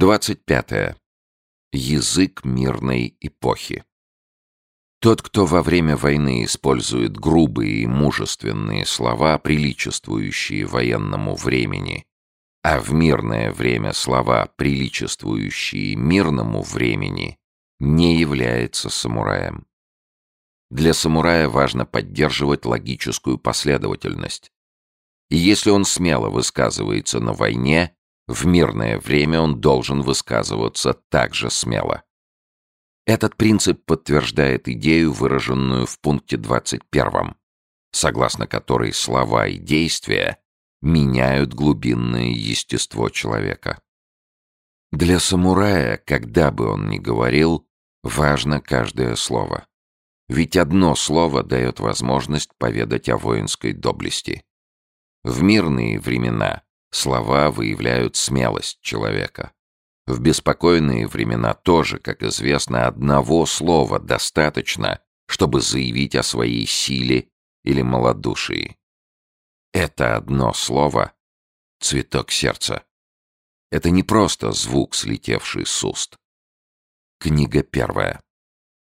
25. Язык мирной эпохи. Тот, кто во время войны использует грубые и мужественные слова, приличествующие военному времени, а в мирное время слова, приличествующие мирному времени, не является самураем. Для самурая важно поддерживать логическую последовательность. И если он смело высказывается на войне, в мирное время он должен высказываться также смело. Этот принцип подтверждает идею, выраженную в пункте 21, согласно которой слова и действия меняют глубинное естество человека. Для самурая, когда бы он ни говорил, важно каждое слово. Ведь одно слово дает возможность поведать о воинской доблести. В мирные времена слова выявляют смелость человека. В беспокойные времена тоже, как известно, одного слова достаточно, чтобы заявить о своей силе или малодушии. Это одно слово — цветок сердца. Это не просто звук, слетевший с уст. Книга первая.